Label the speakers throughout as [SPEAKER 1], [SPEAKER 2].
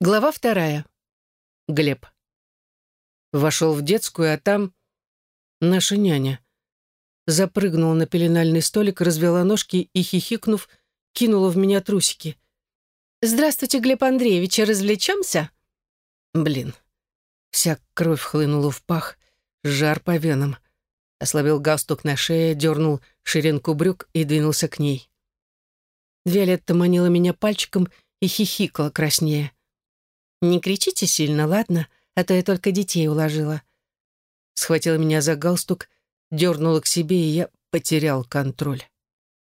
[SPEAKER 1] Глава вторая. Глеб. Вошел в детскую, а там наша няня. Запрыгнула на пеленальный столик, развела ножки и, хихикнув, кинула в меня трусики. «Здравствуйте, Глеб Андреевич, развлечемся?» Блин. Вся кровь хлынула в пах, жар по венам. Ослабил галстук на шее, дернул ширинку брюк и двинулся к ней. Виолетта манила меня пальчиком и хихикала краснее. «Не кричите сильно, ладно? А то я только детей уложила». Схватила меня за галстук, дернула к себе, и я потерял контроль.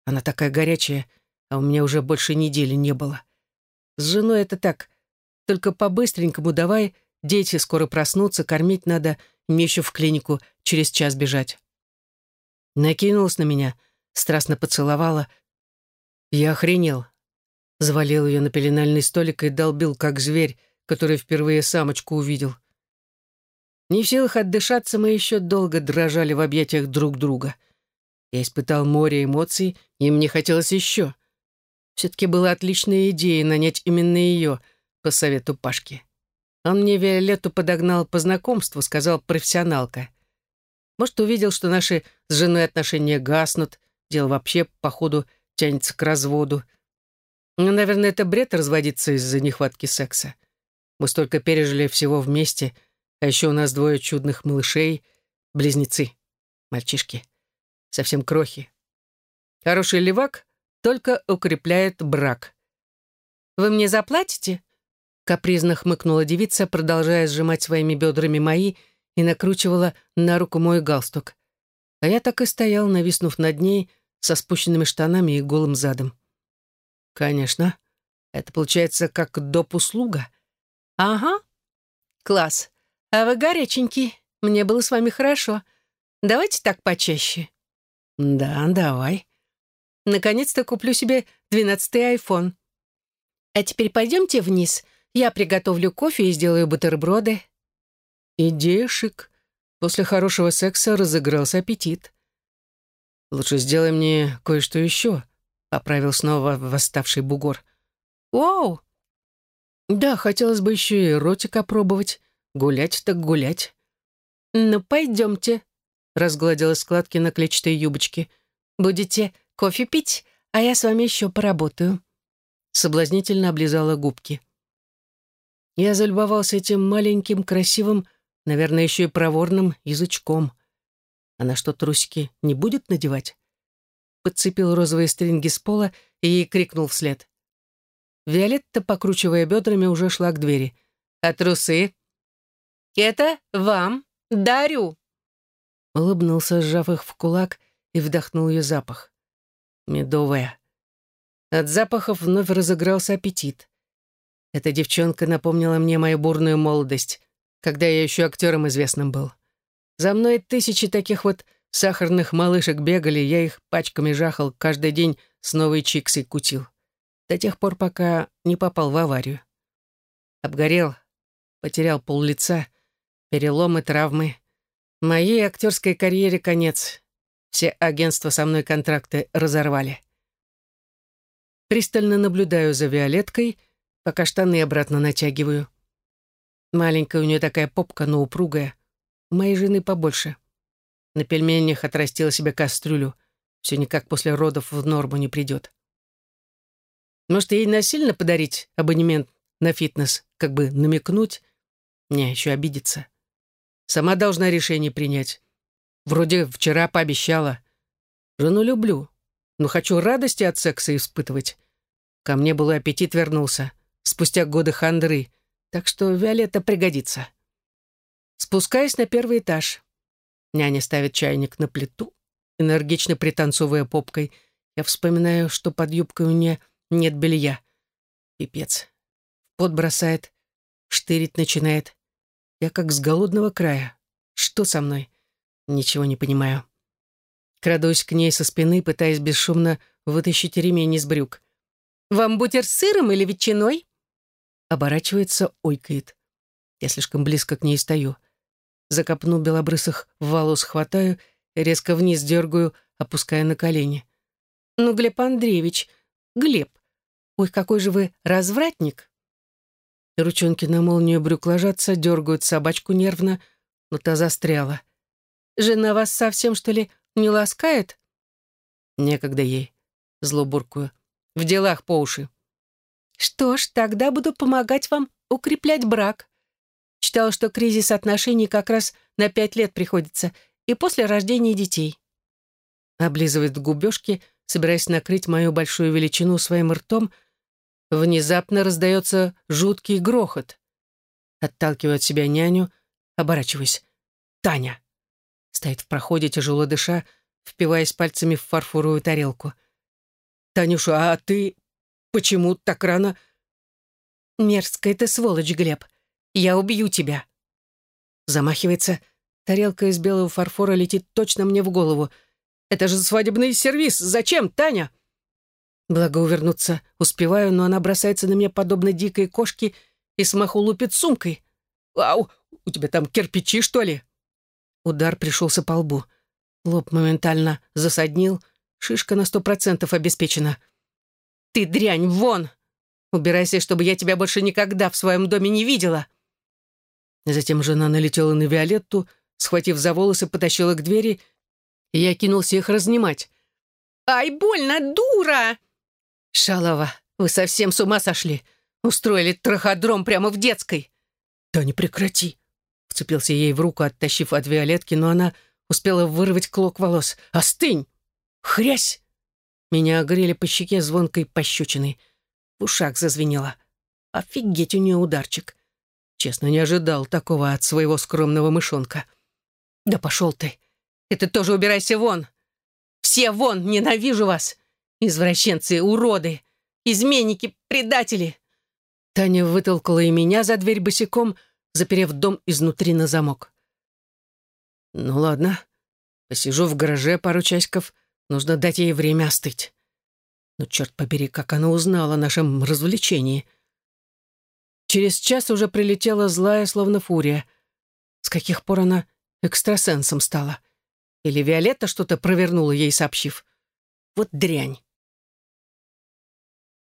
[SPEAKER 1] Она такая горячая, а у меня уже больше недели не было. С женой это так, только по-быстренькому давай, дети скоро проснутся, кормить надо, мне еще в клинику через час бежать. Накинулась на меня, страстно поцеловала. Я охренел. Завалил ее на пеленальный столик и долбил, как зверь, который впервые самочку увидел. Не в силах отдышаться, мы еще долго дрожали в объятиях друг друга. Я испытал море эмоций, и мне хотелось еще. Все-таки была отличная идея нанять именно ее по совету Пашки. Он мне Виолетту подогнал по знакомству, сказал профессионалка. Может, увидел, что наши с женой отношения гаснут, дело вообще, походу, тянется к разводу. Ну, наверное, это бред разводиться из-за нехватки секса. Мы столько пережили всего вместе, а еще у нас двое чудных малышей, близнецы, мальчишки, совсем крохи. Хороший левак только укрепляет брак. «Вы мне заплатите?» Капризно хмыкнула девица, продолжая сжимать своими бедрами мои, и накручивала на руку мой галстук. А я так и стоял, нависнув над ней, со спущенными штанами и голым задом. «Конечно. Это получается как доп. услуга. «Ага. Класс. А вы горяченький. Мне было с вами хорошо. Давайте так почаще». «Да, давай». «Наконец-то куплю себе двенадцатый айфон». «А теперь пойдемте вниз. Я приготовлю кофе и сделаю бутерброды». Идея. После хорошего секса разыгрался аппетит. «Лучше сделай мне кое-что еще», — поправил снова восставший бугор. «Воу, да, хотелось бы еще и ротик опробовать. Гулять так гулять. «Ну, пойдемте», — разгладила складки на клетчатой юбочке. «Будете кофе пить, а я с вами еще поработаю». Соблазнительно облизала губки. Я залюбовался этим маленьким, красивым, наверное, еще и проворным язычком. Она что, трусики не будет надевать? Подцепил розовые стринги с пола и крикнул вслед. Виолетта, покручивая бедрами, уже шла к двери. «А трусы?» «Это вам дарю!» Улыбнулся, сжав их в кулак, и вдохнул ее запах. Медовая. От запахов вновь разыгрался аппетит. Эта девчонка напомнила мне мою бурную молодость, когда я еще актером известным был. За мной тысячи таких вот сахарных малышек бегали, я их пачками жахал, каждый день с новой чиксой кутил до тех пор, пока не попал в аварию. Обгорел, потерял пол лица, переломы, травмы. Моей актерской карьере конец. Все агентства со мной контракты разорвали. Пристально наблюдаю за Виолеткой, пока штаны обратно натягиваю. Маленькая у нее такая попка, но упругая. У моей жены побольше. На пельменях отрастила себе кастрюлю. Все никак после родов в норму не придет. Может, ей насильно подарить абонемент на фитнес, как бы намекнуть? Не, еще обидеться. Сама должна решение принять. Вроде вчера пообещала. Жену люблю, но хочу радости от секса испытывать. Ко мне был аппетит вернулся, спустя годы хандры, так что Виолетта пригодится. Спускаюсь на первый этаж. Няня ставит чайник на плиту, энергично пританцовывая попкой. Я вспоминаю, что под юбкой у нее нет белья. Пипец. Пот бросает, штырить начинает. Я как с голодного края. Что со мной? Ничего не понимаю. Крадусь к ней со спины, пытаясь бесшумно вытащить ремень из брюк. «Вам бутер с сыром или ветчиной?» Оборачивается, ойкает. Я слишком близко к ней стою. За копну белобрысых волос хватаю, резко вниз дергаю, опуская на колени. «Ну, Глеб Андреевич, Глеб, ой, какой же вы развратник!» Ручонки на молнию брюк ложатся, дергают собачку нервно, но та застряла. «Жена вас совсем, что ли, не ласкает?» «Некогда ей», — зло буркую. «В делах по уши». «Что ж, тогда буду помогать вам укреплять брак. Читала, что кризис отношений как раз на пять лет приходится, и после рождения детей». Облизывает губежки, собираясь накрыть мою большую величину своим ртом, внезапно раздается жуткий грохот. Отталкиваю от себя няню, оборачиваюсь. «Таня!» Стоит в проходе, тяжело дыша, впиваясь пальцами в фарфоровую тарелку. «Танюша, а ты почему так рано?» «Мерзкая ты сволочь, Глеб. Я убью тебя». Замахивается. Тарелка из белого фарфора летит точно мне в голову. «Это же свадебный сервис. Зачем, Таня?» Благо увернуться успеваю, но она бросается на меня подобно дикой кошке и смаху лупит сумкой. «Ау, у тебя там кирпичи, что ли?» Удар пришелся по лбу. Лоб моментально засаднил, шишка на сто процентов обеспечена. «Ты дрянь, вон! Убирайся, чтобы я тебя больше никогда в своем доме не видела!» Затем жена налетела на Виолетту, схватив за волосы, потащила к двери, и я кинулся их разнимать. «Ай, больно, дура!» «Шалова, вы совсем с ума сошли! Устроили траходром прямо в детской!» «Да не прекрати!» Вцепился ей в руку, оттащив от Виолетки, но она успела вырвать клок волос. «Остынь! Хрясь!» Меня огрели по щеке звонкой пощечиной. В ушах зазвенело. Офигеть у нее ударчик. Честно, не ожидал такого от своего скромного мышонка. «Да пошел ты! И ты тоже убирайся вон! Все вон! Ненавижу вас! Извращенцы, уроды! Изменники, предатели!» Таня вытолкала и меня за дверь босиком, заперев дом изнутри на замок. «Ну ладно, посижу в гараже пару часиков, нужно дать ей время остыть. Но черт побери, как она узнала о нашем развлечении!» Через час уже прилетела злая, словно фурия. С каких пор она экстрасенсом стала? Или Виолетта что-то провернула ей, сообщив? Вот дрянь.